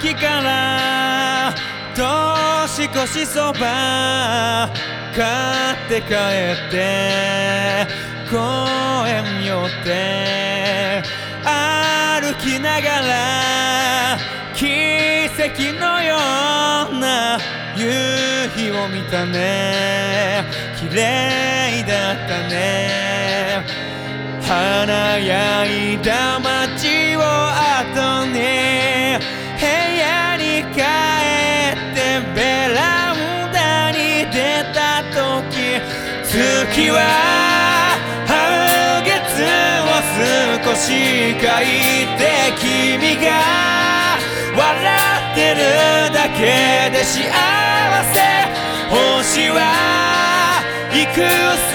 駅から年越しそば買って帰って公園寄って歩きながら奇跡のような夕日を見たね。綺麗だったね。華やいだは半月を少し書いて君が笑ってるだけで幸せ。星は幾千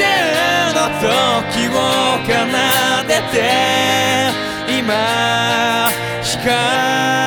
の時を奏でて今光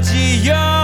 じよう